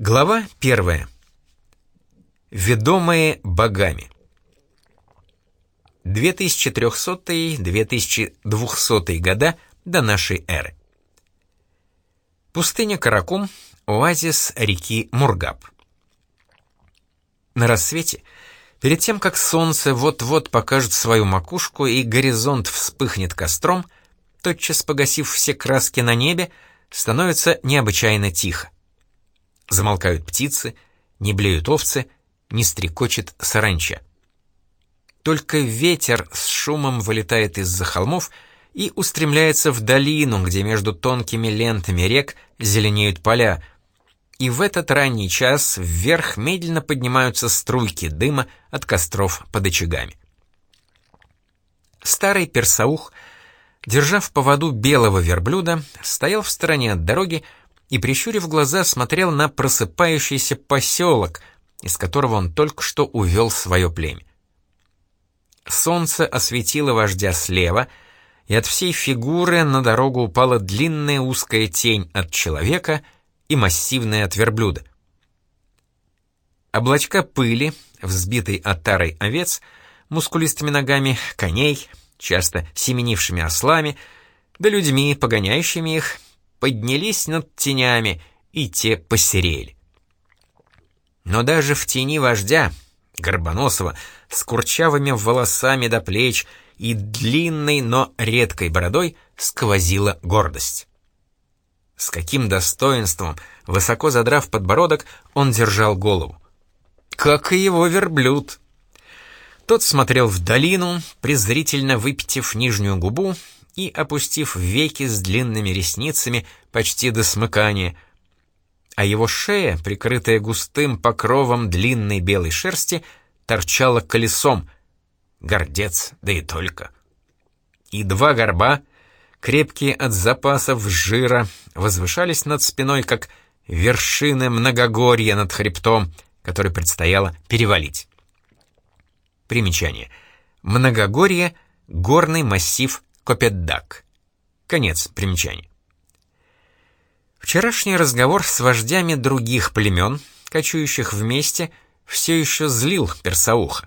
Глава первая. Ведомые богами. 2300-2200 года до нашей эры. Пустыня Каракум, оазис реки Мургаб. На рассвете, перед тем, как солнце вот-вот покажет свою макушку и горизонт вспыхнет костром, тотчас погасив все краски на небе, становится необычайно тихо. Замолкают птицы, не блеют овцы, не стрекочет саранча. Только ветер с шумом вылетает из-за холмов и устремляется в долину, где между тонкими лентами рек зеленеют поля, и в этот ранний час вверх медленно поднимаются струйки дыма от костров под очагами. Старый персаух, держа в поводу белого верблюда, стоял в стороне от дороги и, прищурив глаза, смотрел на просыпающийся поселок, из которого он только что увел свое племя. Солнце осветило вождя слева, и от всей фигуры на дорогу упала длинная узкая тень от человека и массивная от верблюда. Облачка пыли, взбитой отарой овец, мускулистыми ногами коней, часто семенившими ослами, да людьми, погоняющими их, поднялись над тенями, и те посерели. Но даже в тени вождя, Горбоносова, с курчавыми волосами до плеч и длинной, но редкой бородой, сквозила гордость. С каким достоинством, высоко задрав подбородок, он держал голову. Как и его верблюд. Тот смотрел в долину, презрительно выпитив нижнюю губу и опустив веки с длинными ресницами почти до смыкания, а его шея, прикрытая густым покровом длинной белой шерсти, торчала колесом. Гордец, да и только. И два горба, крепкие от запасов жира, возвышались над спиной, как вершины многогорья над хребтом, который предстояло перевалить. Примечание. Многогорье — горный массив Копеддак. Конец примечания. Вчерашний разговор с вождями других племен, кочующих вместе, все еще злил Персауха.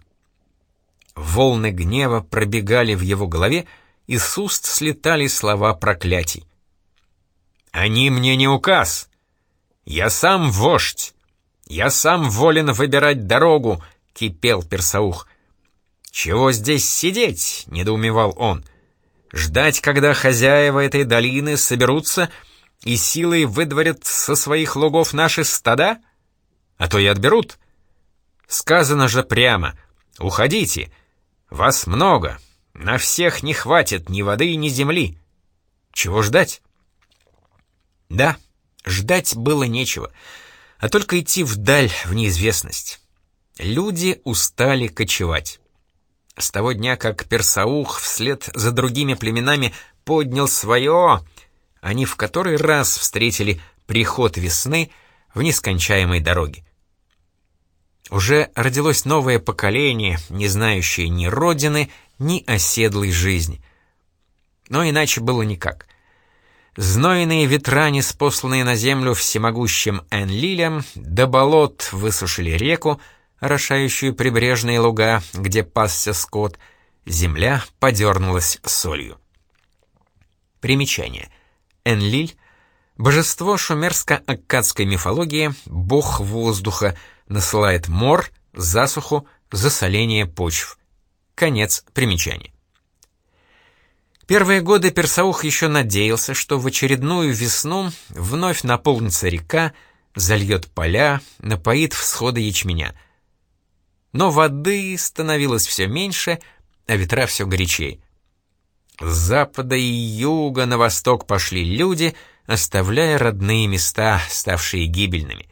Волны гнева пробегали в его голове, и с уст слетали слова проклятий. «Они мне не указ! Я сам вождь! Я сам волен выбирать дорогу!» — кипел Персаух. «Чего здесь сидеть?» — недоумевал он. Ждать, когда хозяева этой долины соберутся и силой выдворят со своих лугов наши стада? А то и отберут. Сказано же прямо, уходите, вас много, на всех не хватит ни воды, ни земли. Чего ждать? Да, ждать было нечего, а только идти вдаль в неизвестность. Люди устали кочевать. С того дня, как Персаух вслед за другими племенами поднял свое, они в который раз встретили приход весны в нескончаемой дороге. Уже родилось новое поколение, не знающее ни родины, ни оседлой жизни. Но иначе было никак. Знойные ветра, неспосланные на землю всемогущим Энлилем, до болот высушили реку, орошающую прибрежные луга, где пасся скот, земля подернулась солью. Примечание. Энлиль — божество шумерско-аккадской мифологии, бог воздуха, насылает мор, засуху, засоление почв. Конец примечания. Первые годы Персаух еще надеялся, что в очередную весну вновь наполнится река, зальет поля, напоит всходы ячменя — но воды становилось все меньше, а ветра все горячей. С запада и юга на восток пошли люди, оставляя родные места, ставшие гибельными.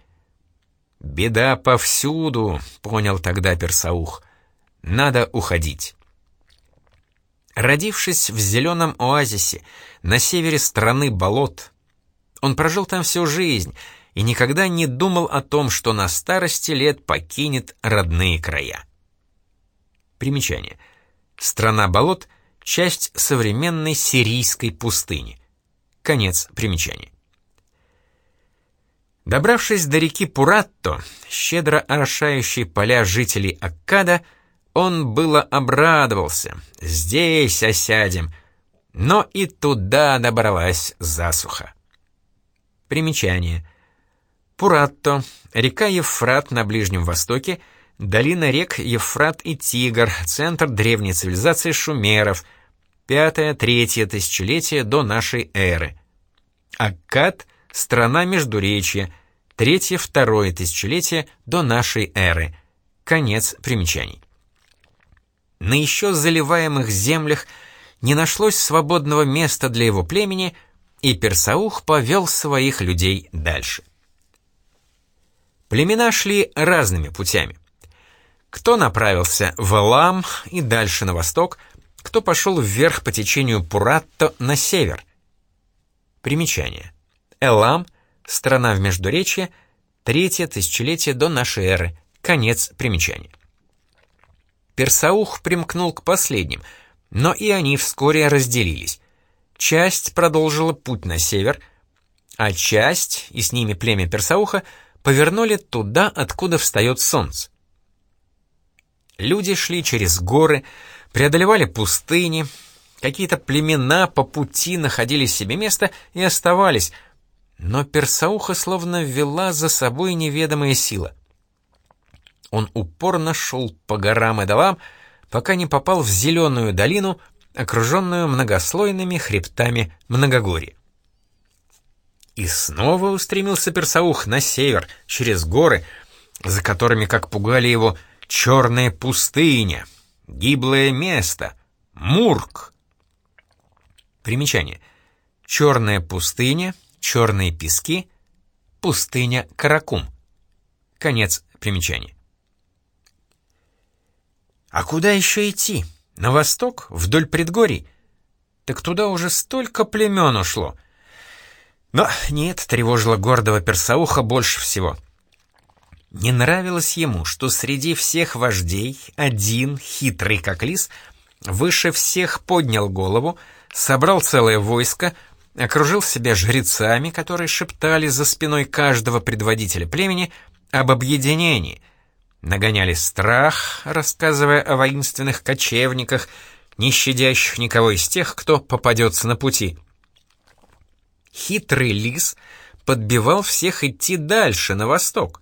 «Беда повсюду», — понял тогда Персаух. «Надо уходить». Родившись в зеленом оазисе, на севере страны болот, он прожил там всю жизнь — и никогда не думал о том, что на старости лет покинет родные края. Примечание. Страна болот — часть современной сирийской пустыни. Конец примечания. Добравшись до реки Пуратто, щедро орошающей поля жителей Аккада, он было обрадовался. «Здесь осядем!» Но и туда добралась засуха. Примечание. Пуратто, река Евфрат на Ближнем Востоке, долина рек Евфрат и Тигр, центр древней цивилизации шумеров, пятое-третье тысячелетие до нашей эры. Аккад — страна Междуречья, третье-второе тысячелетие до нашей эры. Конец примечаний. На еще заливаемых землях не нашлось свободного места для его племени, и Персаух повел своих людей дальше. Племена шли разными путями. Кто направился в Элам и дальше на восток, кто пошел вверх по течению Пуратто на север. Примечание. Элам — Страна в Междуречье, третье тысячелетие до нашей эры. Конец примечания. Персаух примкнул к последним, но и они вскоре разделились. Часть продолжила путь на север, а часть, и с ними племя Персауха, повернули туда, откуда встает солнце. Люди шли через горы, преодолевали пустыни, какие-то племена по пути находили себе место и оставались — но Персауха словно вела за собой неведомая сила. Он упорно шел по горам и долам, пока не попал в зеленую долину, окруженную многослойными хребтами многогорья. И снова устремился Персаух на север, через горы, за которыми, как пугали его, черная пустыня, гиблое место, Мурк. Примечание. Черная пустыня — черные пески, пустыня Каракум. Конец примечания. А куда еще идти? На восток, вдоль предгорий? Так туда уже столько племен ушло. Но нет, тревожило гордого персауха больше всего. Не нравилось ему, что среди всех вождей один, хитрый как лис, выше всех поднял голову, собрал целое войско, окружил себя жрецами, которые шептали за спиной каждого предводителя племени об объединении, нагоняли страх, рассказывая о воинственных кочевниках, не щадящих никого из тех, кто попадется на пути. Хитрый лис подбивал всех идти дальше, на восток,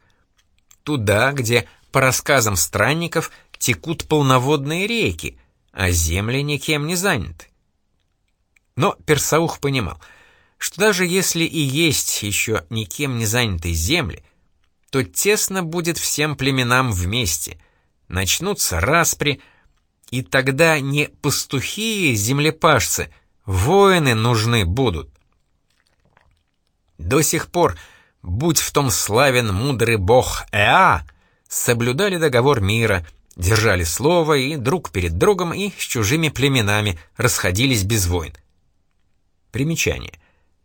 туда, где, по рассказам странников, текут полноводные реки, а земли никем не заняты. Но Персаух понимал, что даже если и есть еще никем не занятые земли, то тесно будет всем племенам вместе, начнутся распри, и тогда не пастухи землепашцы, воины нужны будут. До сих пор, будь в том славен мудрый бог Эа, соблюдали договор мира, держали слово и друг перед другом и с чужими племенами расходились без войн. Примечание.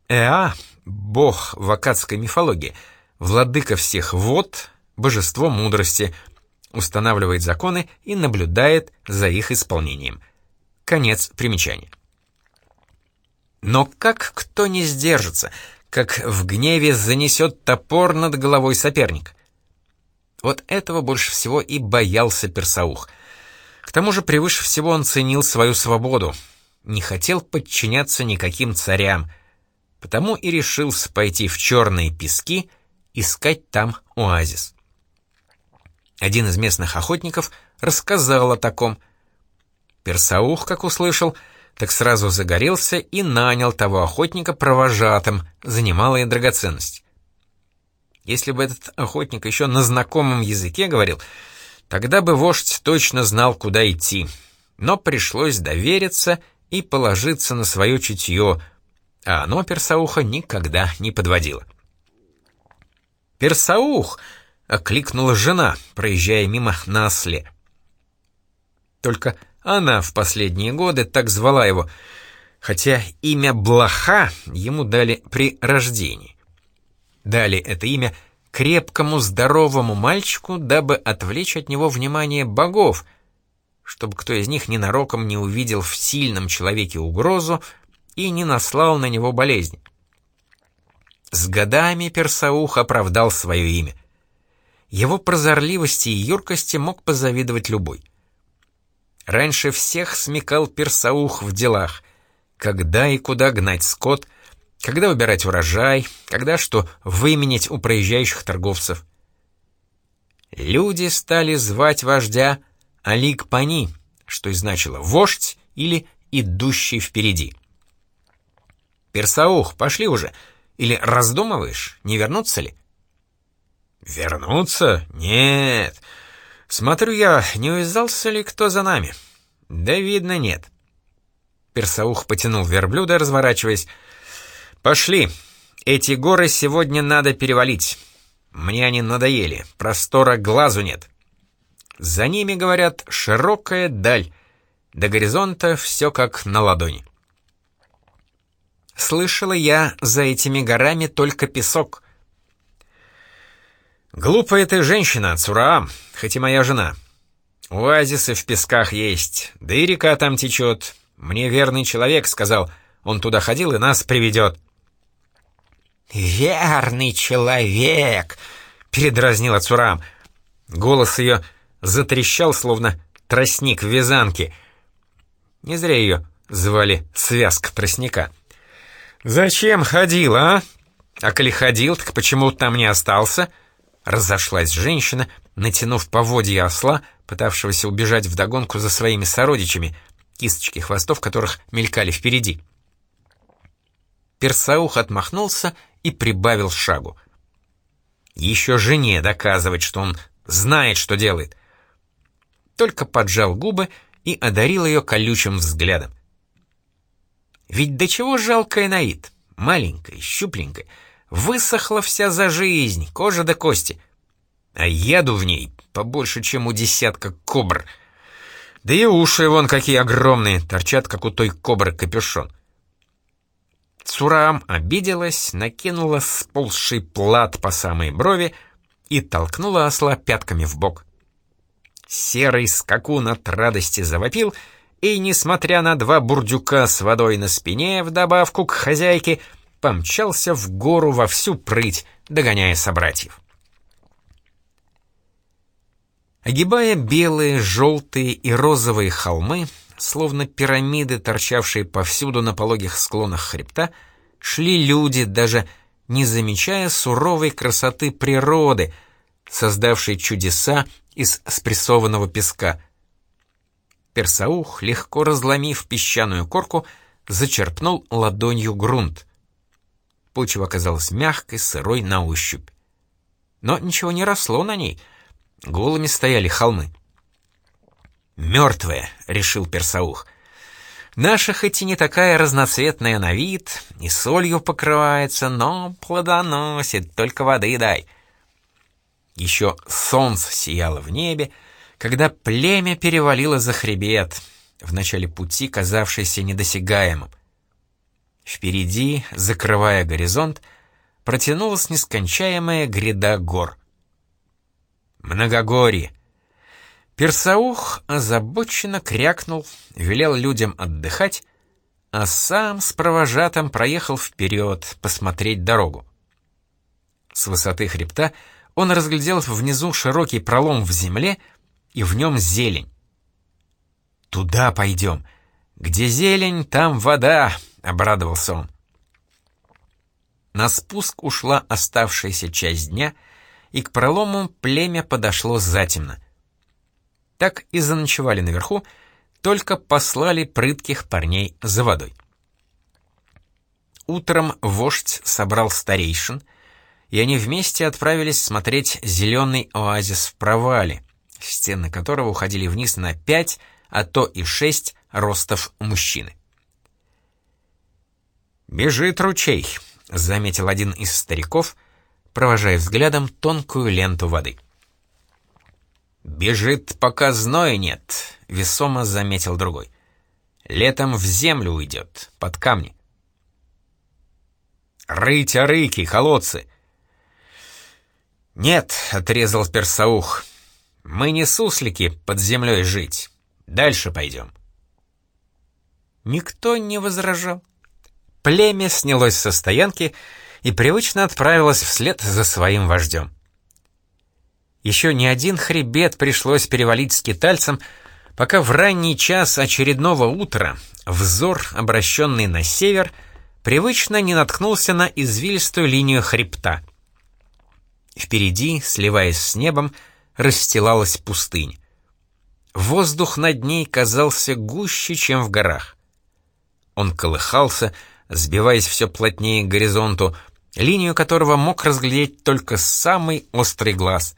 Эа — бог в акадской мифологии, владыка всех вод, божество мудрости, устанавливает законы и наблюдает за их исполнением. Конец примечания. Но как кто не сдержится, как в гневе занесет топор над головой соперник? Вот этого больше всего и боялся Персаух. К тому же превыше всего он ценил свою свободу, не хотел подчиняться никаким царям, потому и решился пойти в черные пески, искать там оазис. Один из местных охотников рассказал о таком. Персаух, как услышал, так сразу загорелся и нанял того охотника провожатым за немалые драгоценности. Если бы этот охотник еще на знакомом языке говорил, тогда бы вождь точно знал, куда идти. Но пришлось довериться и положиться на свое чутье, а оно Персауха никогда не подводило. «Персаух!» — окликнула жена, проезжая мимо на осле. Только она в последние годы так звала его, хотя имя Блоха ему дали при рождении. Дали это имя крепкому здоровому мальчику, дабы отвлечь от него внимание богов — чтобы кто из них ненароком не увидел в сильном человеке угрозу и не наслал на него болезни. С годами Персаух оправдал свое имя. Его прозорливости и юркости мог позавидовать любой. Раньше всех смекал Персаух в делах, когда и куда гнать скот, когда убирать урожай, когда что выменять у проезжающих торговцев. Люди стали звать вождя Алик Пани, что и значило «вождь» или «идущий впереди». «Персаух, пошли уже!» Или раздумываешь, не вернуться ли? Вернуться? Нет. Смотрю я, не увязался ли кто за нами? Да видно, нет. Персаух потянул верблюда, разворачиваясь. Пошли. Эти горы сегодня надо перевалить. Мне они надоели, простора глазу нет. За ними, говорят, широкая даль. До горизонта все как на ладони. Слышала я, за этими горами только песок. Глупая ты женщина, Цураам, хоть и моя жена. Оазисы в песках есть, да и река там течет. Мне верный человек сказал, он туда ходил и нас приведет. «Верный человек!» — передразнила Цурам. Голос ее затрещал, словно тростник в вязанке. Не зря ее звали «связка тростника». «Зачем ходил, а? А коли ходил, так почему там не остался?» Разошлась женщина, натянув поводья осла, пытавшегося убежать вдогонку за своими сородичами, кисточки хвостов которых мелькали впереди. Персаух отмахнулся и прибавил шагу. Еще жене доказывать, что он знает, что делает. Только поджал губы и одарил ее колючим взглядом. Ведь до чего жалкая Наид, маленькая, щупленькая, высохла вся за жизнь, кожа до кости. А яду в ней побольше, чем у десятка кобр. Да и уши вон какие огромные, торчат, как у той кобры капюшон. Цурам обиделась, накинула сползший плат по самой брови и толкнула осла пятками в бок. Серый скакун от радости завопил — и, несмотря на два бурдюка с водой на спине, вдобавку к хозяйке, помчался в гору во всю прыть, догоняя собратьев. Огибая белые, желтые и розовые холмы, словно пирамиды, торчавшие повсюду на пологих склонах хребта, шли люди, даже не замечая суровой красоты природы, создавшей чудеса из спрессованного песка — Персаух, легко разломив песчаную корку, зачерпнул ладонью грунт. Почва оказалась мягкой, сырой на ощупь. Но ничего не росло на ней. Голыми стояли холмы. «Мертвая», — решил Персаух. «Наша хоть и не такая разноцветная на вид, и солью покрывается, но плодоносит, только воды дай». Еще солнце сияло в небе, когда племя перевалило за хребет, в начале пути казавшийся недосягаемым. Впереди, закрывая горизонт, протянулась нескончаемая гряда гор. Многогорье. Персаух озабоченно крякнул, велел людям отдыхать, а сам с провожатым проехал вперед посмотреть дорогу. С высоты хребта он разглядел внизу широкий пролом в земле — и в нем зелень. «Туда пойдем. Где зелень, там вода», — обрадовался он. На спуск ушла оставшаяся часть дня, и к пролому племя подошло затемно. Так и заночевали наверху, только послали прытких парней за водой. Утром вождь собрал старейшин, и они вместе отправились смотреть зеленый оазис в провале, стены которого уходили вниз на пять, а то и шесть ростов мужчины. «Бежит ручей», — заметил один из стариков, провожая взглядом тонкую ленту воды. «Бежит, пока зноя нет», — весомо заметил другой. «Летом в землю уйдет, под камни». «Рыть орыки, колодцы!» «Нет», — отрезал Персаух, мы не суслики под землей жить. Дальше пойдем. Никто не возражал. Племя снялось со стоянки и привычно отправилась вслед за своим вождем. Еще не один хребет пришлось перевалить скитальцам, пока в ранний час очередного утра взор, обращенный на север, привычно не наткнулся на извилистую линию хребта. Впереди, сливаясь с небом, расстилалась пустынь. Воздух над ней казался гуще, чем в горах. Он колыхался, сбиваясь все плотнее к горизонту, линию которого мог разглядеть только самый острый глаз.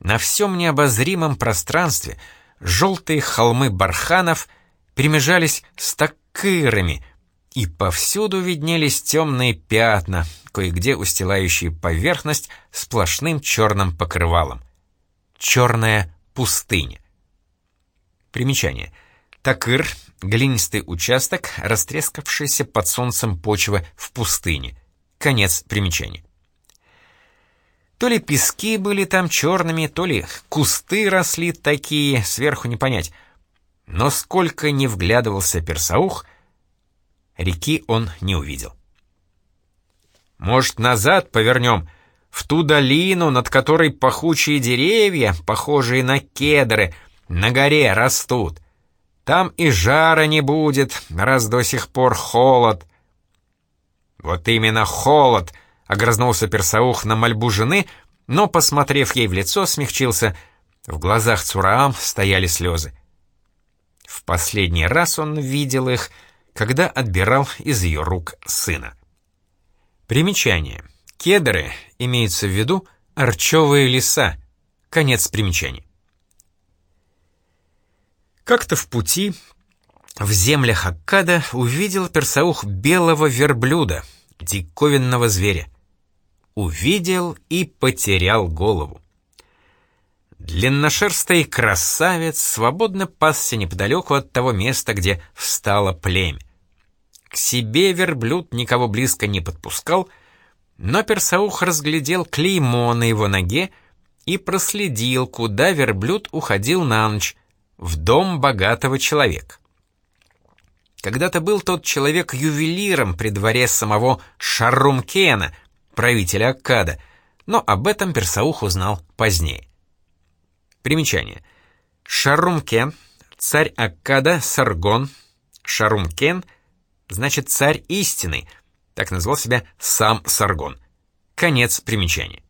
На всем необозримом пространстве желтые холмы барханов перемежались с такырами, и повсюду виднелись темные пятна, кое-где устилающие поверхность сплошным черным покрывалом. Черная пустыня. Примечание. Такыр — глинистый участок, растрескавшийся под солнцем почвы в пустыне. Конец примечания. То ли пески были там черными, то ли кусты росли такие, сверху не понять. Но сколько не вглядывался персаух, реки он не увидел. «Может, назад повернем?» в ту долину, над которой пахучие деревья, похожие на кедры, на горе растут. Там и жара не будет, раз до сих пор холод. Вот именно холод, огрызнулся Персаух на мольбу жены, но, посмотрев ей в лицо, смягчился. В глазах Цураам стояли слезы. В последний раз он видел их, когда отбирал из ее рук сына. Примечание. Кедры имеются в виду арчевые леса. Конец примечания. Как-то в пути в землях Аккада увидел персаух белого верблюда, диковинного зверя. Увидел и потерял голову. Длинношерстый красавец свободно пасся неподалеку от того места, где встало племя. К себе верблюд никого близко не подпускал, но Персаух разглядел клеймо на его ноге и проследил, куда верблюд уходил на ночь, в дом богатого человека. Когда-то был тот человек ювелиром при дворе самого Шаррумкена, правителя Аккада, но об этом Персаух узнал позднее. Примечание. Шарумкен, царь Аккада Саргон, Шарумкен, значит царь истины, так назвал себя сам Саргон. Конец примечания.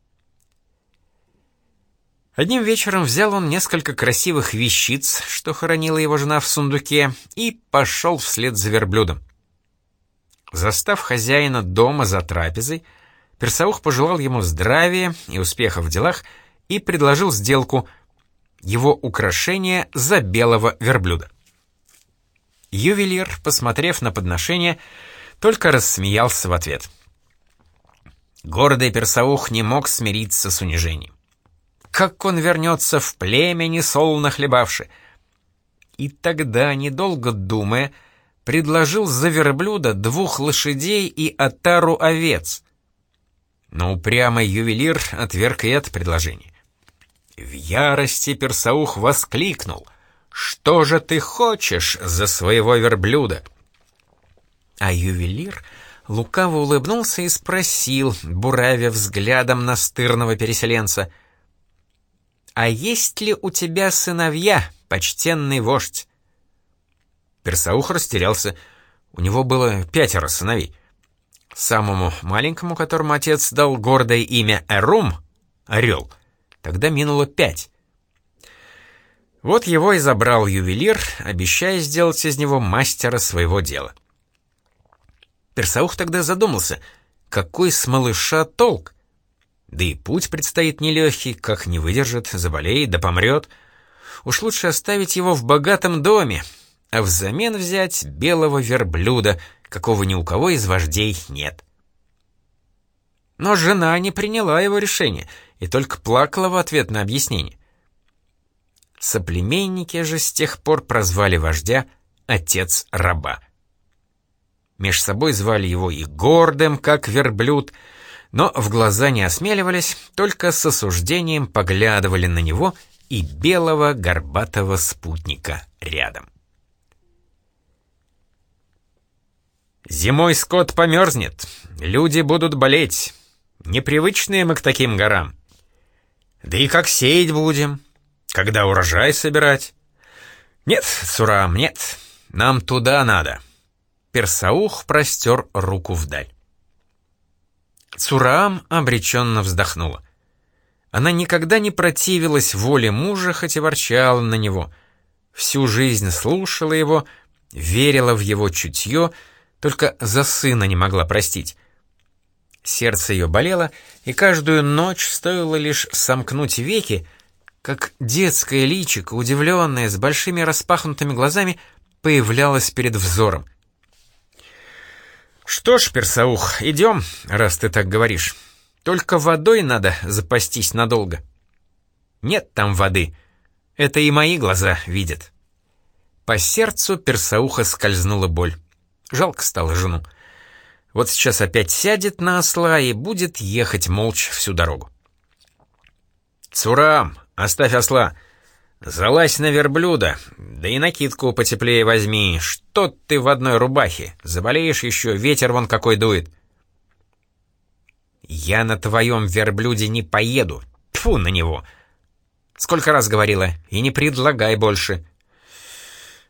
Одним вечером взял он несколько красивых вещиц, что хоронила его жена в сундуке, и пошел вслед за верблюдом. Застав хозяина дома за трапезой, Персаух пожелал ему здравия и успеха в делах и предложил сделку его украшение за белого верблюда. Ювелир, посмотрев на подношение, только рассмеялся в ответ. Гордый Персаух не мог смириться с унижением как он вернется в племя, несолоно хлебавши. И тогда, недолго думая, предложил за верблюда двух лошадей и отару овец. Но упрямый ювелир отверг и это предложение. В ярости Персаух воскликнул. «Что же ты хочешь за своего верблюда?» А ювелир лукаво улыбнулся и спросил, буравя взглядом настырного переселенца — «А есть ли у тебя сыновья, почтенный вождь?» Персаух растерялся. У него было пятеро сыновей. Самому маленькому, которому отец дал гордое имя Эрум, Орел, тогда минуло пять. Вот его и забрал ювелир, обещая сделать из него мастера своего дела. Персаух тогда задумался, какой с малыша толк? Да и путь предстоит нелегкий, как не выдержит, заболеет да помрет. Уж лучше оставить его в богатом доме, а взамен взять белого верблюда, какого ни у кого из вождей нет. Но жена не приняла его решение и только плакала в ответ на объяснение. Соплеменники же с тех пор прозвали вождя «отец раба». Меж собой звали его и гордым, как верблюд, но в глаза не осмеливались, только с осуждением поглядывали на него и белого горбатого спутника рядом. Зимой скот померзнет, люди будут болеть. Непривычные мы к таким горам. Да и как сеять будем? Когда урожай собирать? Нет, Сурам, нет, нам туда надо. Персаух простер руку вдаль. Цураам обреченно вздохнула. Она никогда не противилась воле мужа, хоть и ворчала на него. Всю жизнь слушала его, верила в его чутье, только за сына не могла простить. Сердце ее болело, и каждую ночь стоило лишь сомкнуть веки, как детское личико, удивленное, с большими распахнутыми глазами, появлялось перед взором. «Что ж, Персаух, идем, раз ты так говоришь. Только водой надо запастись надолго. Нет там воды. Это и мои глаза видят. По сердцу персауха скользнула боль. Жалко стало жену. Вот сейчас опять сядет на осла и будет ехать молча всю дорогу. «Цурам, оставь осла. Залазь на верблюда, да и накидку потеплее возьми. Что ты в одной рубахе? Заболеешь еще, ветер вон какой дует». «Я на твоем верблюде не поеду. Тьфу на него!» Сколько раз говорила, и не предлагай больше.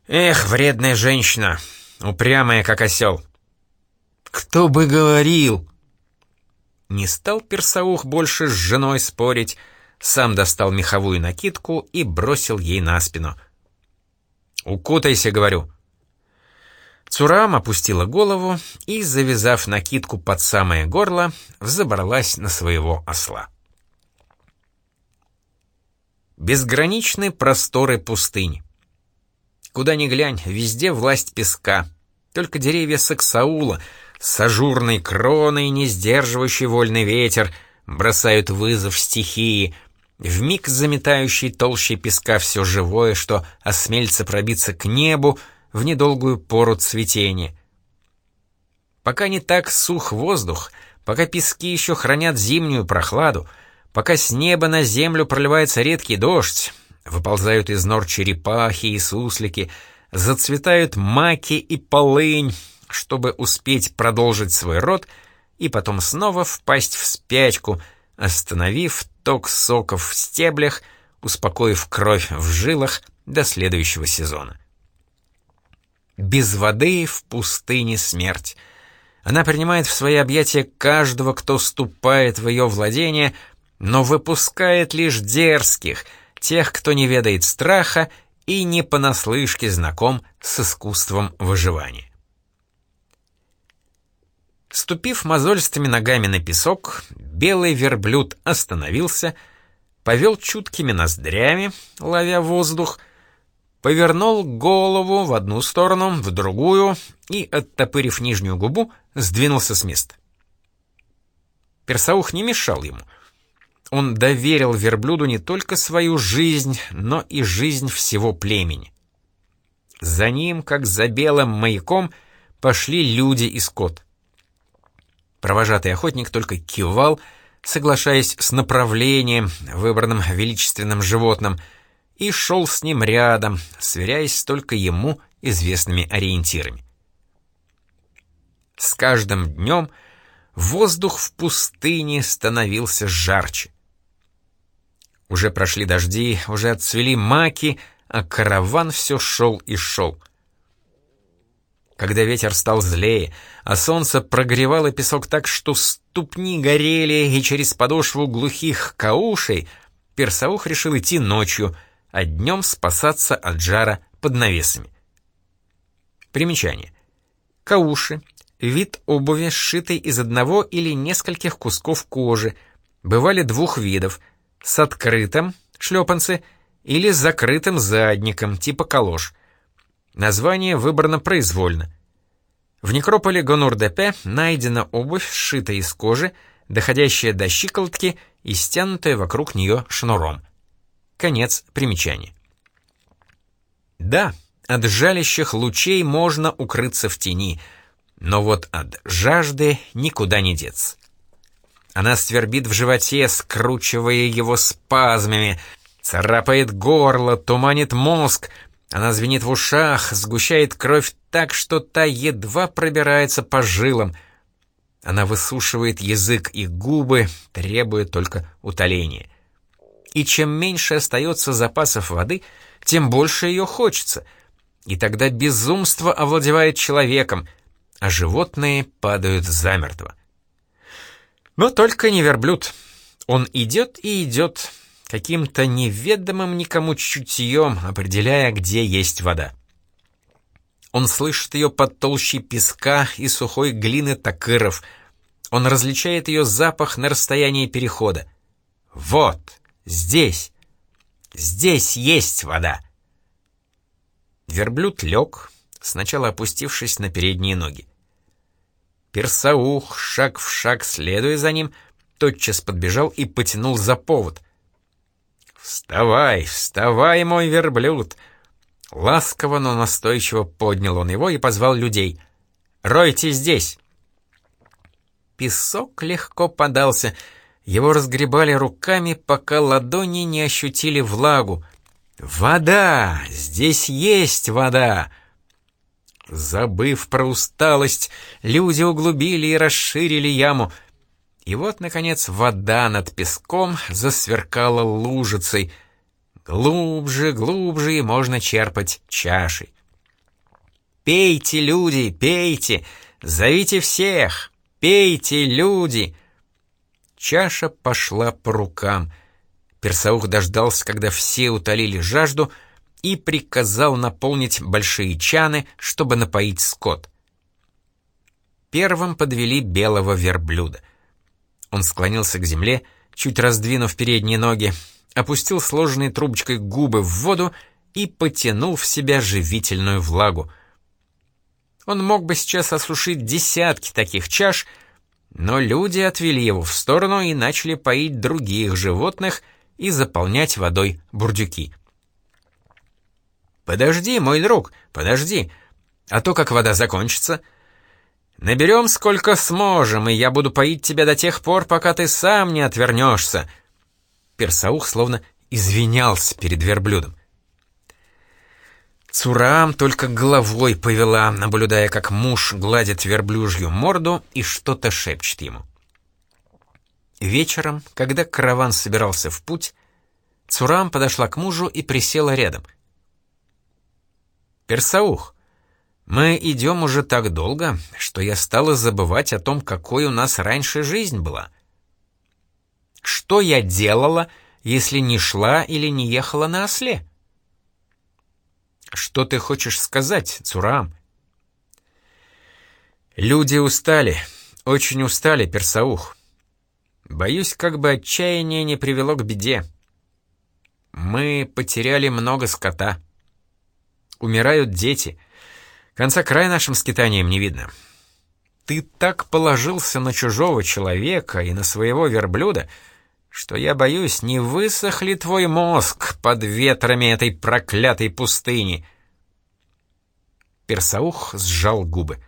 Эх, вредная женщина, упрямая, как осел. Кто бы говорил? Не стал Персаух больше с женой спорить, сам достал меховую накидку и бросил ей на спину. «Укутайся», — говорю. Цурам опустила голову и, завязав накидку под самое горло, взобралась на своего осла. Безграничны просторы пустынь. Куда ни глянь, везде власть песка. Только деревья Саксаула с ажурной кроной, не сдерживающий вольный ветер, бросают вызов стихии, вмиг заметающий толщей песка все живое, что осмелится пробиться к небу, в недолгую пору цветения. Пока не так сух воздух, пока пески еще хранят зимнюю прохладу, пока с неба на землю проливается редкий дождь, выползают из нор черепахи и суслики, зацветают маки и полынь, чтобы успеть продолжить свой род и потом снова впасть в спячку, остановив ток соков в стеблях, успокоив кровь в жилах до следующего сезона. Без воды в пустыне смерть. Она принимает в свои объятия каждого, кто ступает в ее владение, но выпускает лишь дерзких, тех, кто не ведает страха и не понаслышке знаком с искусством выживания. Ступив мозолистыми ногами на песок, белый верблюд остановился, повел чуткими ноздрями, ловя воздух — повернул голову в одну сторону, в другую и, оттопырив нижнюю губу, сдвинулся с места. Персаух не мешал ему. Он доверил верблюду не только свою жизнь, но и жизнь всего племени. За ним, как за белым маяком, пошли люди и скот. Провожатый охотник только кивал, соглашаясь с направлением, выбранным величественным животным — и шел с ним рядом, сверяясь только ему известными ориентирами. С каждым днем воздух в пустыне становился жарче. Уже прошли дожди, уже отцвели маки, а караван все шел и шел. Когда ветер стал злее, а солнце прогревало песок так, что ступни горели, и через подошву глухих каушей Персаух решил идти ночью — а днем спасаться от жара под навесами. Примечание. Кауши — вид обуви, сшитый из одного или нескольких кусков кожи, бывали двух видов — с открытым, шлепанцы, или с закрытым задником, типа калош. Название выбрано произвольно. В некрополе Гонур-Депе найдена обувь, сшитая из кожи, доходящая до щиколотки и стянутая вокруг нее шнуром. Конец примечания. Да, от жалящих лучей можно укрыться в тени, но вот от жажды никуда не деться. Она свербит в животе, скручивая его спазмами, царапает горло, туманит мозг, Она звенит в ушах, сгущает кровь так, что та едва пробирается по жилам. Она высушивает язык и губы, требуя только утоления. И чем меньше остается запасов воды, тем больше ее хочется. И тогда безумство овладевает человеком, а животные падают замертво. Но только не верблюд. Он идет и идет, каким-то неведомым никому чутьем, определяя, где есть вода. Он слышит ее под толщей песка и сухой глины такыров. Он различает ее запах на расстоянии перехода. Вот, здесь, здесь есть вода. Верблюд лег, сначала опустившись на передние ноги. Персаух, шаг в шаг следуя за ним, тотчас подбежал и потянул за повод — «Вставай, вставай, мой верблюд!» Ласково, но настойчиво поднял он его и позвал людей. «Ройте здесь!» Песок легко подался, его разгребали руками, пока ладони не ощутили влагу. «Вода! Здесь есть вода!» Забыв про усталость, люди углубили и расширили яму — и вот, наконец, вода над песком засверкала лужицей. Глубже, глубже и можно черпать чашей. «Пейте, люди, пейте! Зовите всех! Пейте, люди!» Чаша пошла по рукам. Персаух дождался, когда все утолили жажду, и приказал наполнить большие чаны, чтобы напоить скот. Первым подвели белого верблюда — он склонился к земле, чуть раздвинув передние ноги, опустил сложенной трубочкой губы в воду и потянул в себя живительную влагу. Он мог бы сейчас осушить десятки таких чаш, но люди отвели его в сторону и начали поить других животных и заполнять водой бурдюки. «Подожди, мой друг, подожди, а то как вода закончится», Наберем сколько сможем, и я буду поить тебя до тех пор, пока ты сам не отвернешься». Персаух словно извинялся перед верблюдом. Цурам только головой повела, наблюдая, как муж гладит верблюжью морду и что-то шепчет ему. Вечером, когда караван собирался в путь, Цурам подошла к мужу и присела рядом. «Персаух, мы идем уже так долго, что я стала забывать о том, какой у нас раньше жизнь была. Что я делала, если не шла или не ехала на осле? Что ты хочешь сказать, Цурам? Люди устали, очень устали, Персаух. Боюсь, как бы отчаяние не привело к беде. Мы потеряли много скота. Умирают дети — Конца края нашим скитаниям не видно. Ты так положился на чужого человека и на своего верблюда, что я боюсь, не высох ли твой мозг под ветрами этой проклятой пустыни. Персаух сжал губы.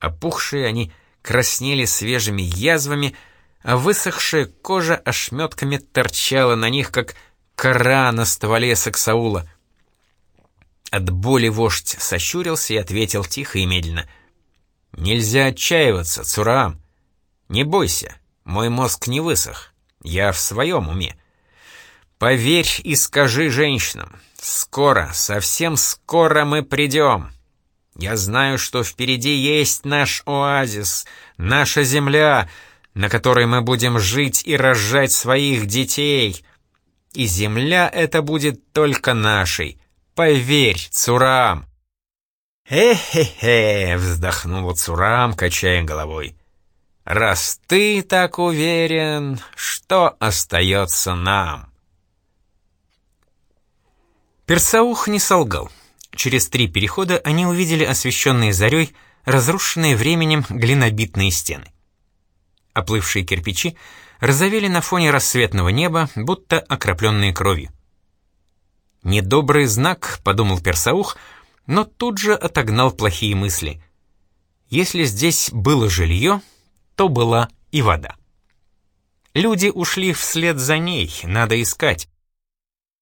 Опухшие они краснели свежими язвами, а высохшая кожа ошметками торчала на них, как кора на стволе саксаула — от боли вождь сощурился и ответил тихо и медленно. «Нельзя отчаиваться, Цураам. Не бойся, мой мозг не высох. Я в своем уме. Поверь и скажи женщинам, скоро, совсем скоро мы придем. Я знаю, что впереди есть наш оазис, наша земля, на которой мы будем жить и рожать своих детей. И земля эта будет только нашей». Поверь, Цурам!» «Хе-хе-хе!» — вздохнула Цурам, качая головой. «Раз ты так уверен, что остается нам?» Персаух не солгал. Через три перехода они увидели освещенные зарей, разрушенные временем глинобитные стены. Оплывшие кирпичи разовели на фоне рассветного неба, будто окропленные кровью. «Недобрый знак», — подумал Персаух, но тут же отогнал плохие мысли. Если здесь было жилье, то была и вода. Люди ушли вслед за ней, надо искать.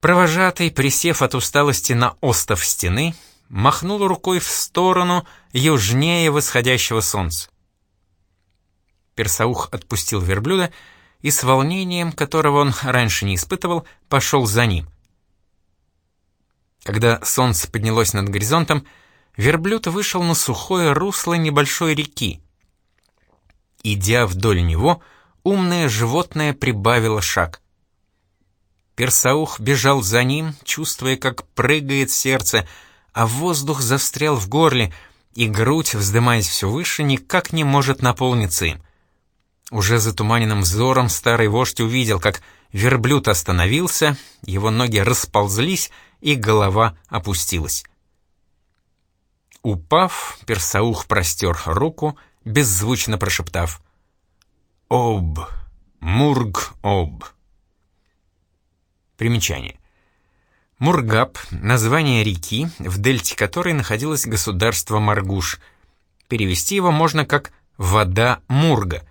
Провожатый, присев от усталости на остов стены, махнул рукой в сторону южнее восходящего солнца. Персаух отпустил верблюда и с волнением, которого он раньше не испытывал, пошел за ним. Когда солнце поднялось над горизонтом, верблюд вышел на сухое русло небольшой реки. Идя вдоль него, умное животное прибавило шаг. Персаух бежал за ним, чувствуя, как прыгает сердце, а воздух застрял в горле, и грудь, вздымаясь все выше, никак не может наполниться им. Уже затуманенным взором старый вождь увидел, как верблюд остановился, его ноги расползлись, и голова опустилась. Упав, Персаух простер руку, беззвучно прошептав «Об! Мург-об!» Примечание. Мургаб — название реки, в дельте которой находилось государство Маргуш. Перевести его можно как «вода Мурга».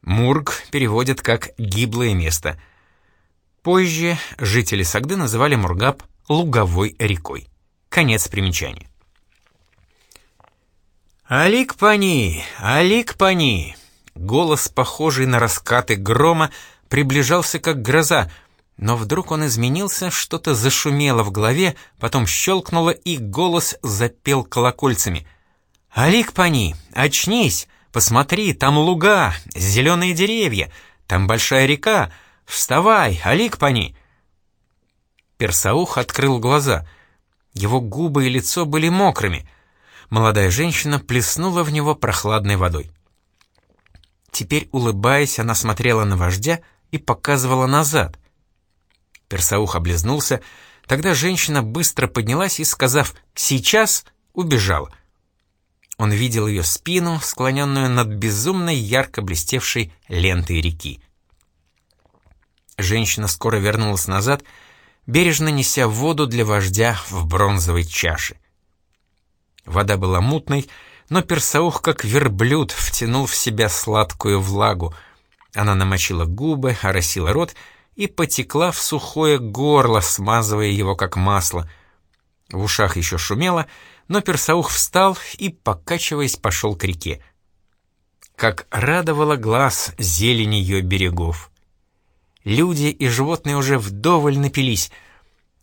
Мург переводят как «гиблое место». Позже жители Сагды называли Мургаб луговой рекой. Конец примечания. «Алик пани! Алик пани!» Голос, похожий на раскаты грома, приближался как гроза, но вдруг он изменился, что-то зашумело в голове, потом щелкнуло, и голос запел колокольцами. «Алик пани! Очнись! Посмотри, там луга, зеленые деревья, там большая река! Вставай, Алик пани!» Персаух открыл глаза. Его губы и лицо были мокрыми. Молодая женщина плеснула в него прохладной водой. Теперь, улыбаясь, она смотрела на вождя и показывала назад. Персаух облизнулся. Тогда женщина быстро поднялась и, сказав «сейчас», убежала. Он видел ее спину, склоненную над безумной ярко блестевшей лентой реки. Женщина скоро вернулась назад бережно неся воду для вождя в бронзовой чаше. Вода была мутной, но персаух, как верблюд, втянул в себя сладкую влагу. Она намочила губы, оросила рот и потекла в сухое горло, смазывая его как масло. В ушах еще шумело, но персаух встал и, покачиваясь, пошел к реке. Как радовало глаз зелень ее берегов. Люди и животные уже вдоволь напились.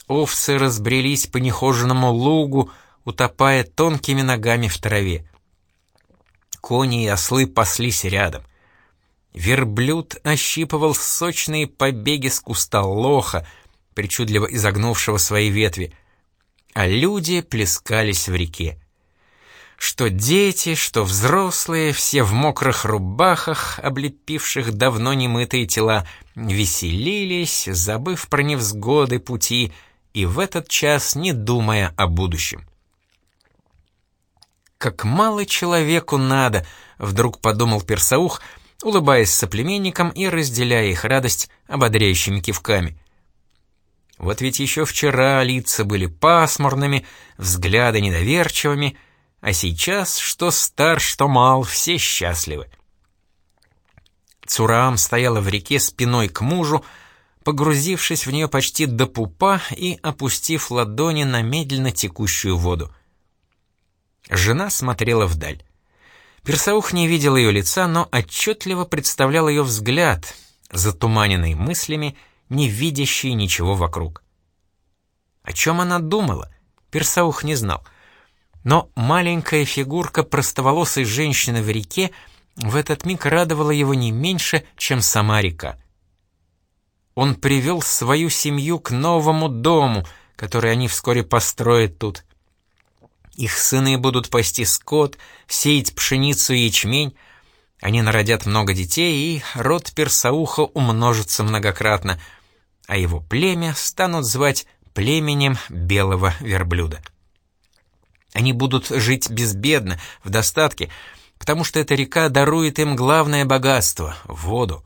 Овцы разбрелись по нехоженному лугу, утопая тонкими ногами в траве. Кони и ослы паслись рядом. Верблюд ощипывал сочные побеги с куста лоха, причудливо изогнувшего свои ветви, а люди плескались в реке. Что дети, что взрослые, все в мокрых рубахах, облепивших давно немытые тела, веселились, забыв про невзгоды пути, и в этот час не думая о будущем. «Как мало человеку надо», — вдруг подумал Персаух, улыбаясь соплеменникам и разделяя их радость ободряющими кивками. Вот ведь еще вчера лица были пасмурными, взгляды недоверчивыми — а сейчас, что стар, что мал, все счастливы. Цураам стояла в реке спиной к мужу, погрузившись в нее почти до пупа и опустив ладони на медленно текущую воду. Жена смотрела вдаль. Персаух не видел ее лица, но отчетливо представлял ее взгляд, затуманенный мыслями, не видящий ничего вокруг. О чем она думала, Персаух не знал — но маленькая фигурка простоволосой женщины в реке в этот миг радовала его не меньше, чем сама река. Он привел свою семью к новому дому, который они вскоре построят тут. Их сыны будут пасти скот, сеять пшеницу и ячмень, они народят много детей, и род Персауха умножится многократно, а его племя станут звать племенем белого верблюда. Они будут жить безбедно, в достатке, потому что эта река дарует им главное богатство — воду.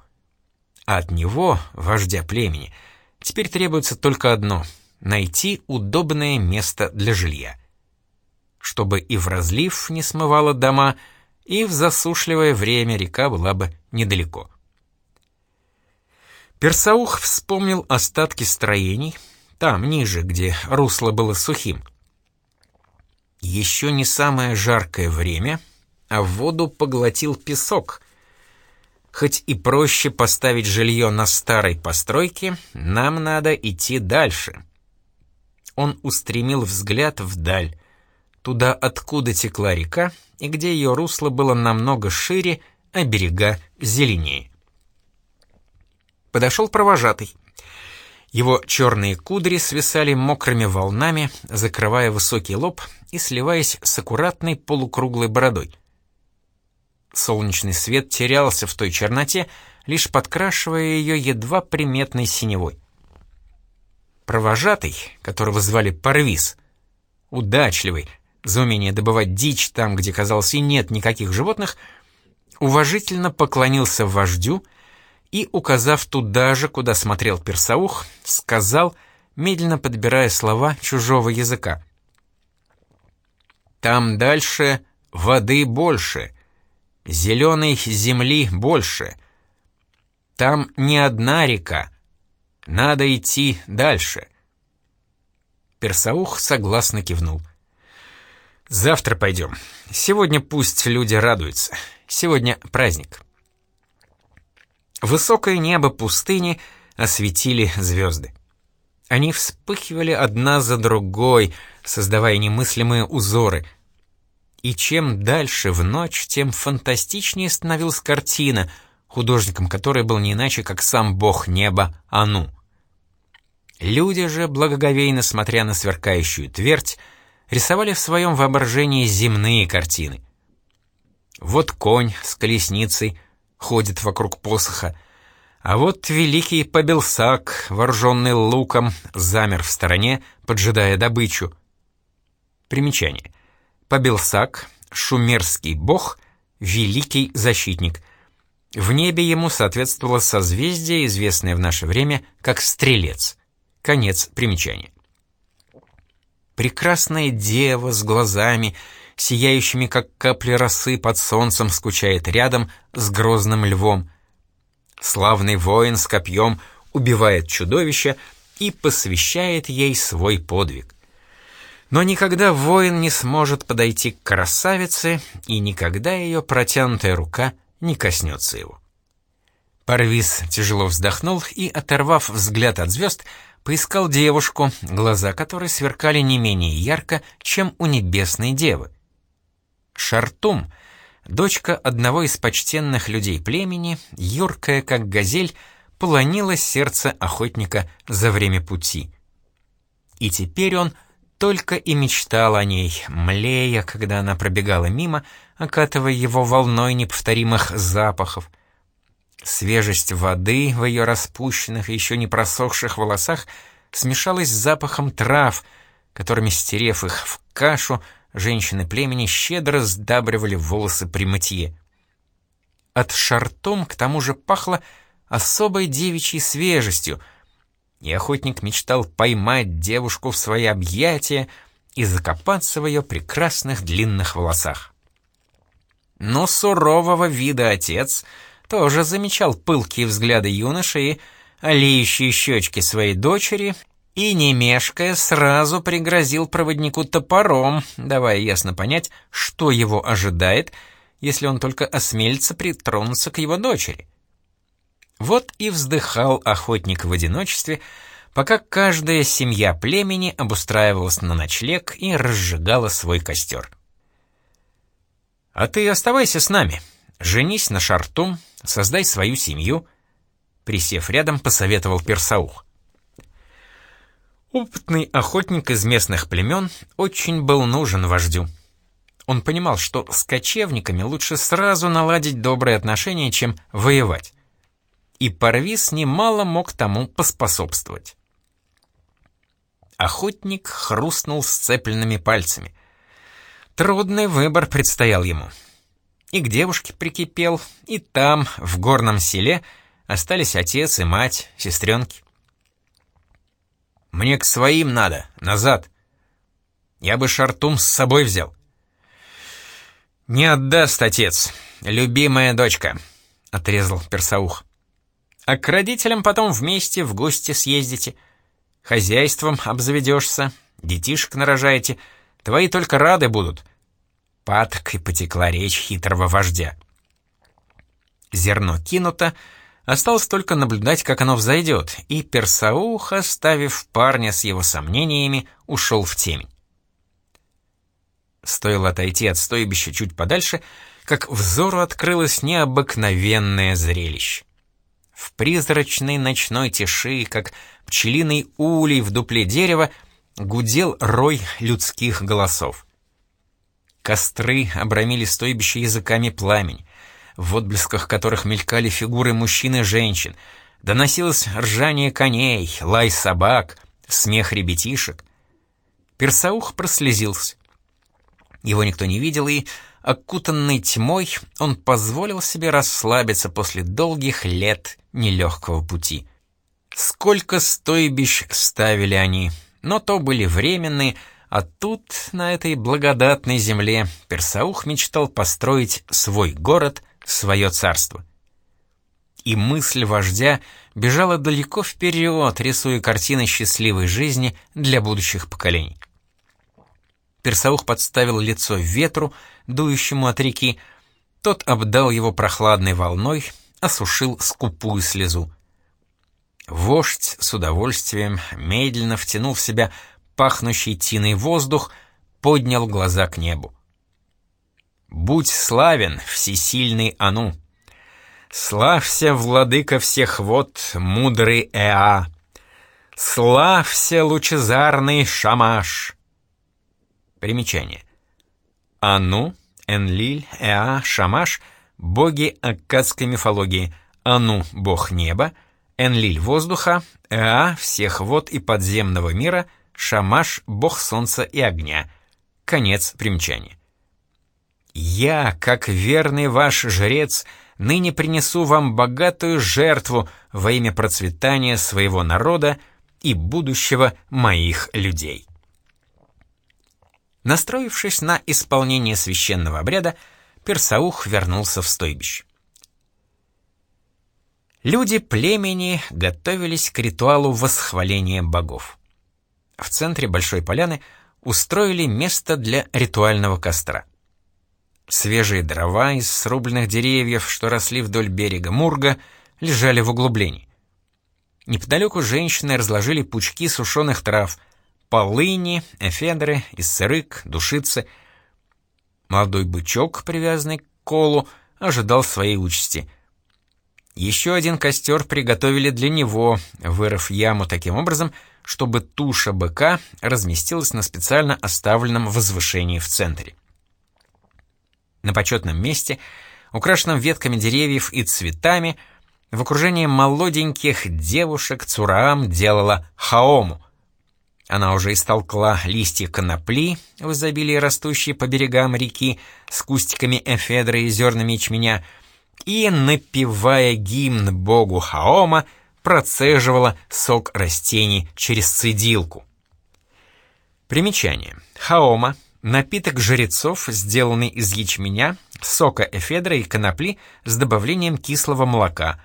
А от него, вождя племени, теперь требуется только одно — найти удобное место для жилья. Чтобы и в разлив не смывало дома, и в засушливое время река была бы недалеко. Персаух вспомнил остатки строений, там, ниже, где русло было сухим. Еще не самое жаркое время, а воду поглотил песок. Хоть и проще поставить жилье на старой постройке, нам надо идти дальше. Он устремил взгляд вдаль, туда, откуда текла река, и где ее русло было намного шире, а берега зеленее. Подошел провожатый. Его черные кудри свисали мокрыми волнами, закрывая высокий лоб и сливаясь с аккуратной полукруглой бородой. Солнечный свет терялся в той черноте, лишь подкрашивая ее едва приметной синевой. Провожатый, которого звали Парвиз, удачливый, за умение добывать дичь там, где, казалось, и нет никаких животных, уважительно поклонился вождю и, указав туда же, куда смотрел Персаух, сказал, медленно подбирая слова чужого языка. «Там дальше воды больше, зеленой земли больше. Там не одна река, надо идти дальше». Персаух согласно кивнул. «Завтра пойдем. Сегодня пусть люди радуются. Сегодня праздник». Высокое небо пустыни осветили звезды. Они вспыхивали одна за другой, создавая немыслимые узоры. И чем дальше в ночь, тем фантастичнее становилась картина, художником которой был не иначе, как сам бог неба Ану. Люди же, благоговейно смотря на сверкающую твердь, рисовали в своем воображении земные картины. Вот конь с колесницей — ходит вокруг посоха. А вот великий побелсак, вооруженный луком, замер в стороне, поджидая добычу. Примечание. Побелсак — шумерский бог, великий защитник. В небе ему соответствовало созвездие, известное в наше время как Стрелец. Конец примечания. Прекрасная дева с глазами — сияющими как капли росы под солнцем, скучает рядом с грозным львом. Славный воин с копьем убивает чудовище и посвящает ей свой подвиг. Но никогда воин не сможет подойти к красавице, и никогда ее протянутая рука не коснется его. Парвиз тяжело вздохнул и, оторвав взгляд от звезд, поискал девушку, глаза которой сверкали не менее ярко, чем у небесной девы. Шартум, дочка одного из почтенных людей племени, юркая как газель, полонила сердце охотника за время пути. И теперь он только и мечтал о ней, млея, когда она пробегала мимо, окатывая его волной неповторимых запахов. Свежесть воды в ее распущенных, еще не просохших волосах смешалась с запахом трав, которыми, стерев их в кашу, Женщины племени щедро сдабривали волосы при мытье. От шартом к тому же пахло особой девичьей свежестью, и охотник мечтал поймать девушку в свои объятия и закопаться в ее прекрасных длинных волосах. Но сурового вида отец тоже замечал пылкие взгляды юноши и олеющие щечки своей дочери и, не мешкая, сразу пригрозил проводнику топором, давая ясно понять, что его ожидает, если он только осмелится притронуться к его дочери. Вот и вздыхал охотник в одиночестве, пока каждая семья племени обустраивалась на ночлег и разжигала свой костер. «А ты оставайся с нами, женись на Шартум, создай свою семью», присев рядом, посоветовал Персаух. Опытный охотник из местных племен очень был нужен вождю. Он понимал, что с кочевниками лучше сразу наладить добрые отношения, чем воевать. И Парвис немало мог тому поспособствовать. Охотник хрустнул сцепленными пальцами. Трудный выбор предстоял ему. И к девушке прикипел, и там, в горном селе, остались отец и мать, сестренки. Мне к своим надо, назад. Я бы Шартум с собой взял. Не отдаст отец, любимая дочка, отрезал Персаух. А к родителям потом вместе в гости съездите. хозяйством обзаведешься, детишек нарожаете, твои только рады будут». Паток и потекла речь хитрого вождя. Зерно кинуто, осталось только наблюдать, как оно взойдет, и Персаух, оставив парня с его сомнениями, ушел в темень. Стоило отойти от стойбища чуть подальше, как взору открылось необыкновенное зрелище. В призрачной ночной тиши, как пчелиный улей в дупле дерева, гудел рой людских голосов. Костры обрамили стойбище языками пламень, в отблесках которых мелькали фигуры мужчин и женщин, доносилось ржание коней, лай собак, смех ребятишек. Персаух прослезился. Его никто не видел, и, окутанный тьмой, он позволил себе расслабиться после долгих лет нелегкого пути. Сколько стойбищ ставили они, но то были временные, а тут, на этой благодатной земле, Персаух мечтал построить свой город, свое царство. И мысль вождя бежала далеко вперед, рисуя картины счастливой жизни для будущих поколений. Персаух подставил лицо ветру, дующему от реки. Тот обдал его прохладной волной, осушил скупую слезу. Вождь с удовольствием медленно втянул в себя пахнущий тиной воздух, поднял глаза к небу. «Будь славен, всесильный Ану! Славься, владыка всех вод, мудрый Эа! Славься, лучезарный Шамаш!» Примечание. Ану, Энлиль, Эа, Шамаш — боги аккадской мифологии. Ану — бог неба, Энлиль — воздуха, Эа — всех вод и подземного мира, Шамаш — бог солнца и огня. Конец примечания. «Я, как верный ваш жрец, ныне принесу вам богатую жертву во имя процветания своего народа и будущего моих людей». Настроившись на исполнение священного обряда, Персаух вернулся в стойбище. Люди племени готовились к ритуалу восхваления богов. В центре большой поляны устроили место для ритуального костра. Свежие дрова из срубленных деревьев, что росли вдоль берега Мурга, лежали в углублении. Неподалеку женщины разложили пучки сушеных трав — полыни, эфедры, иссырык, душицы. Молодой бычок, привязанный к колу, ожидал своей участи. Еще один костер приготовили для него, вырыв яму таким образом, чтобы туша быка разместилась на специально оставленном возвышении в центре. На почетном месте, украшенном ветками деревьев и цветами, в окружении молоденьких девушек Цураам делала хаому — она уже истолкла листья конопли, в изобилии растущие по берегам реки, с кустиками эфедры и зернами ячменя, и, напевая гимн богу Хаома, процеживала сок растений через цедилку. Примечание. Хаома — напиток жрецов, сделанный из ячменя, сока эфедры и конопли с добавлением кислого молока.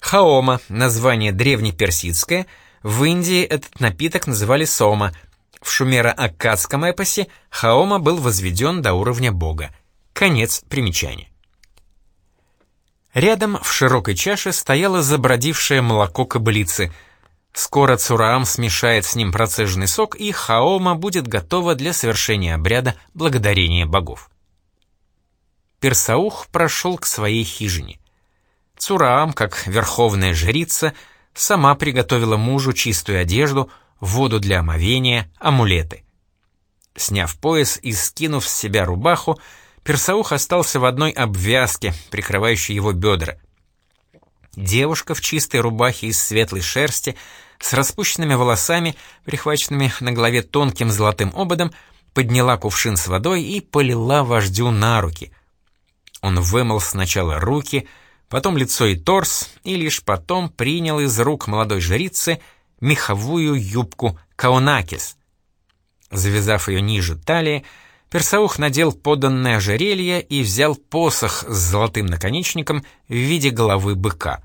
Хаома — название древнеперсидское — в Индии этот напиток называли сома. В шумеро-аккадском эпосе хаома был возведен до уровня бога. Конец примечания. Рядом в широкой чаше стояло забродившее молоко кобылицы. Скоро Цураам смешает с ним процеженный сок, и хаома будет готова для совершения обряда благодарения богов. Персаух прошел к своей хижине. Цураам, как верховная жрица, сама приготовила мужу чистую одежду, воду для омовения, амулеты. Сняв пояс и скинув с себя рубаху, Персаух остался в одной обвязке, прикрывающей его бедра. Девушка в чистой рубахе из светлой шерсти, с распущенными волосами, прихваченными на голове тонким золотым ободом, подняла кувшин с водой и полила вождю на руки. Он вымыл сначала руки, потом лицо и торс, и лишь потом принял из рук молодой жрицы меховую юбку каунакис. Завязав ее ниже талии, Персаух надел поданное ожерелье и взял посох с золотым наконечником в виде головы быка.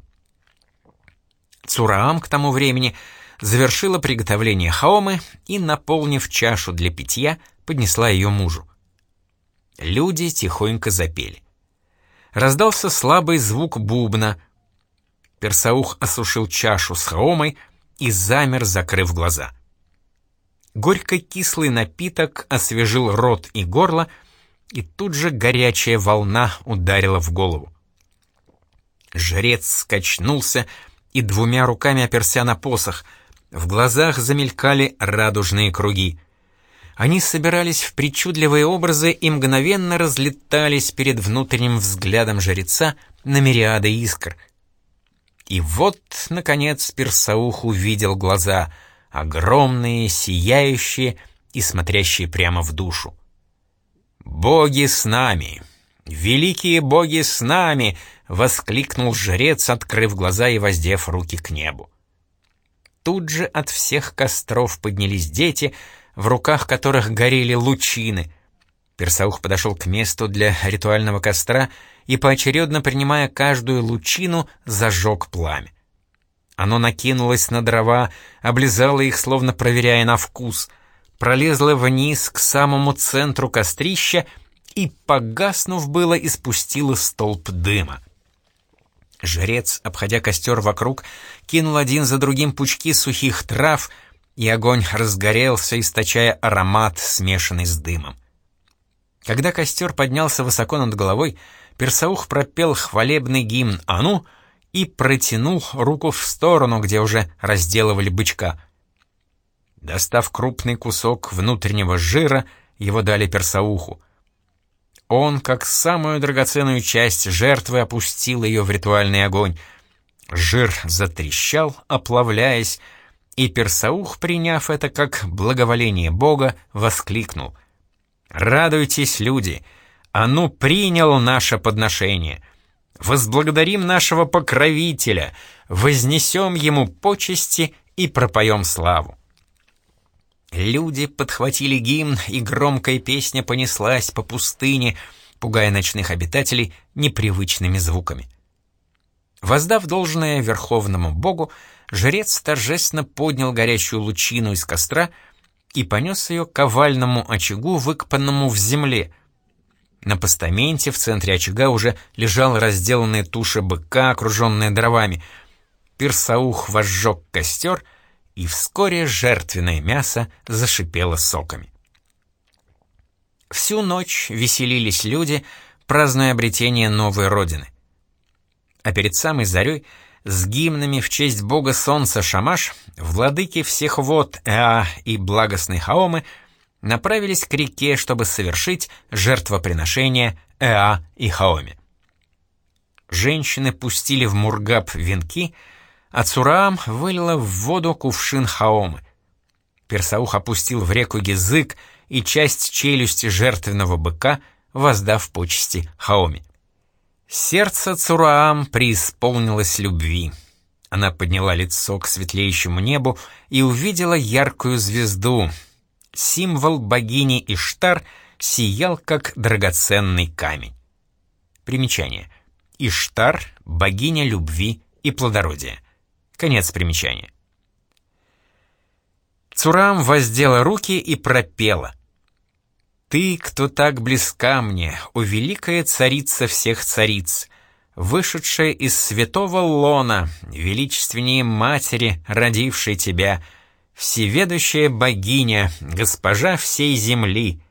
Цураам к тому времени завершила приготовление хаомы и, наполнив чашу для питья, поднесла ее мужу. Люди тихонько запели. Раздался слабый звук бубна. Персаух осушил чашу с хаомой и замер, закрыв глаза. Горько-кислый напиток освежил рот и горло, и тут же горячая волна ударила в голову. Жрец скачнулся и двумя руками оперся на посох. В глазах замелькали радужные круги. Они собирались в причудливые образы и мгновенно разлетались перед внутренним взглядом жреца на мириады искр. И вот, наконец, Персаух увидел глаза, огромные, сияющие и смотрящие прямо в душу. «Боги с нами! Великие боги с нами!» воскликнул жрец, открыв глаза и воздев руки к небу. Тут же от всех костров поднялись дети, в руках которых горели лучины. Персаух подошел к месту для ритуального костра и, поочередно принимая каждую лучину, зажег пламя. Оно накинулось на дрова, облизало их, словно проверяя на вкус, пролезло вниз к самому центру кострища и, погаснув было, испустило столб дыма. Жрец, обходя костер вокруг, кинул один за другим пучки сухих трав, и огонь разгорелся, источая аромат, смешанный с дымом. Когда костер поднялся высоко над головой, Персаух пропел хвалебный гимн «Ану» и протянул руку в сторону, где уже разделывали бычка. Достав крупный кусок внутреннего жира, его дали Персауху. Он, как самую драгоценную часть жертвы, опустил ее в ритуальный огонь. Жир затрещал, оплавляясь, и Персаух, приняв это как благоволение Бога, воскликнул. «Радуйтесь, люди! Ану принял наше подношение! Возблагодарим нашего покровителя, вознесем ему почести и пропоем славу!» Люди подхватили гимн, и громкая песня понеслась по пустыне, пугая ночных обитателей непривычными звуками. Воздав должное верховному богу, жрец торжественно поднял горячую лучину из костра и понес ее к овальному очагу, выкопанному в земле. На постаменте в центре очага уже лежала разделанная туша быка, окруженная дровами. Пирсаух возжег костер — и вскоре жертвенное мясо зашипело соками. Всю ночь веселились люди, празднуя обретение новой родины. А перед самой зарей с гимнами в честь бога солнца Шамаш, владыки всех вод Эа и благостной Хаомы, направились к реке, чтобы совершить жертвоприношение Эа и Хаоме. Женщины пустили в Мургаб венки — а Цураам вылила в воду кувшин хаомы. Персаух опустил в реку язык и часть челюсти жертвенного быка, воздав почести хаоме. Сердце Цураам преисполнилось любви. Она подняла лицо к светлеющему небу и увидела яркую звезду. Символ богини Иштар сиял, как драгоценный камень. Примечание. Иштар — богиня любви и плодородия. Конец примечания. Цурам воздела руки и пропела. «Ты, кто так близка мне, о великая царица всех цариц, вышедшая из святого лона, величественнее матери, родившей тебя, всеведущая богиня, госпожа всей земли.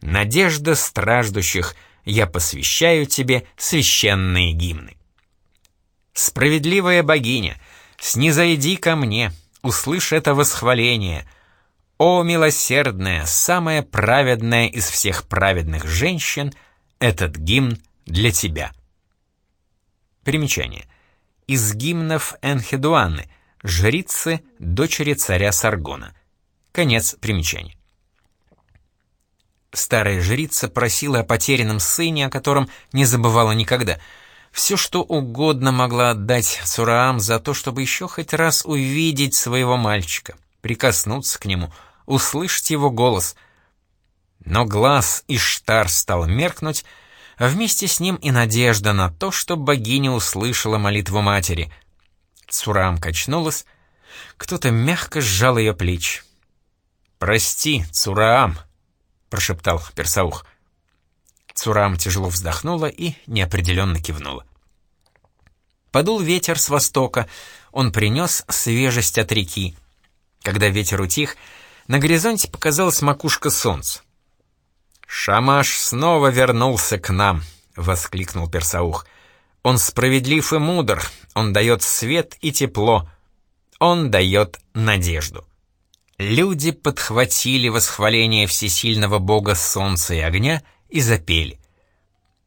Надежда страждущих, я посвящаю тебе священные гимны. Справедливая богиня — снизойди ко мне, услышь это восхваление. О, милосердная, самая праведная из всех праведных женщин, этот гимн для тебя. Примечание. Из гимнов Энхедуаны, жрицы, дочери царя Саргона. Конец примечания. Старая жрица просила о потерянном сыне, о котором не забывала никогда — все, что угодно могла отдать Цураам за то, чтобы еще хоть раз увидеть своего мальчика, прикоснуться к нему, услышать его голос. Но глаз Иштар стал меркнуть, а вместе с ним и надежда на то, что богиня услышала молитву матери. Цураам качнулась, Кто-то мягко сжал ее плечи. «Прости, Цураам», — прошептал Персаух. Цураам тяжело вздохнула и неопределенно кивнула. Подул ветер с востока, он принес свежесть от реки. Когда ветер утих, на горизонте показалась макушка солнца. «Шамаш снова вернулся к нам», — воскликнул Персаух. «Он справедлив и мудр, он дает свет и тепло, он дает надежду». Люди подхватили восхваление всесильного бога солнца и огня и запели.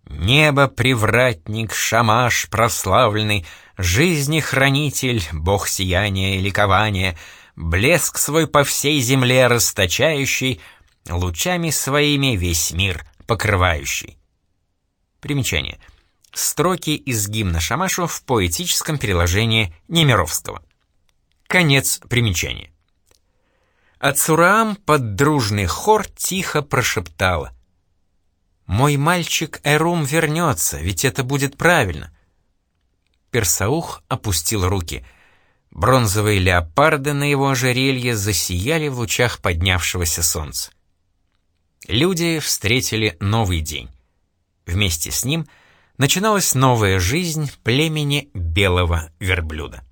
Небо привратник, шамаш прославленный, жизни хранитель, бог сияния и ликования, блеск свой по всей земле расточающий, лучами своими весь мир покрывающий. Примечание. Строки из гимна Шамашу в поэтическом переложении Немировского. Конец примечания. А Цураам под дружный хор тихо прошептала. «Мой мальчик Эрум вернется, ведь это будет правильно». Персаух опустил руки. Бронзовые леопарды на его ожерелье засияли в лучах поднявшегося солнца. Люди встретили новый день. Вместе с ним начиналась новая жизнь племени белого верблюда.